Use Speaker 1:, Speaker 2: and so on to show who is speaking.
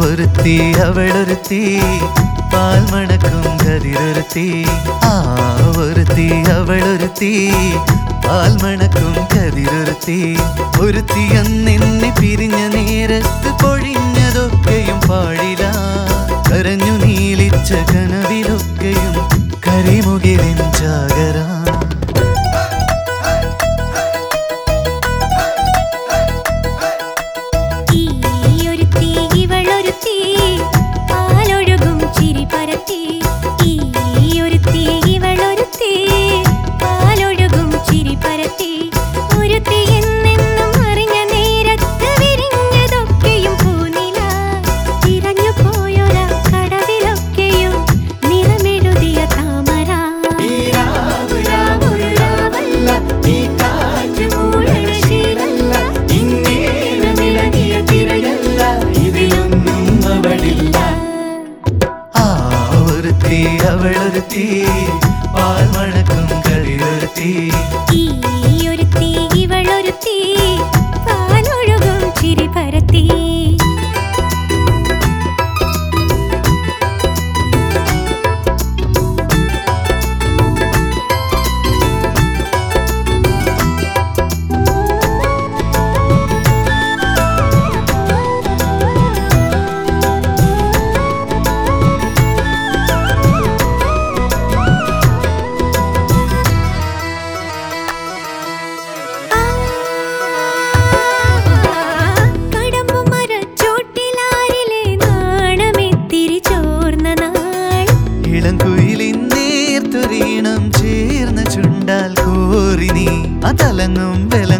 Speaker 1: ஒருத்தி அவள் ஒருத்தி பால் மணக்கும் கதிரொருத்தி. ஆ ஒருத்தி அவள் ஒருத்தி പാൽ മണക്കും കതിരൊരുത്തി ഒരുത്തിയെന്നെ പിരിഞ്ഞ നേരത്ത് പൊഴിഞ്ഞതൊക്കെയും പാടില. കരഞ്ഞു നീലിച്ച കനവിലൊക്കെയും കരിമു അവളൊരുത്തി പാൽ മണക്കും കളിയൊരുത്തി
Speaker 2: ഈ ഒരുത്തി ഇവളൊരുത്തി.
Speaker 1: അലറിനി അതലങ്ങും വിലങ്ങും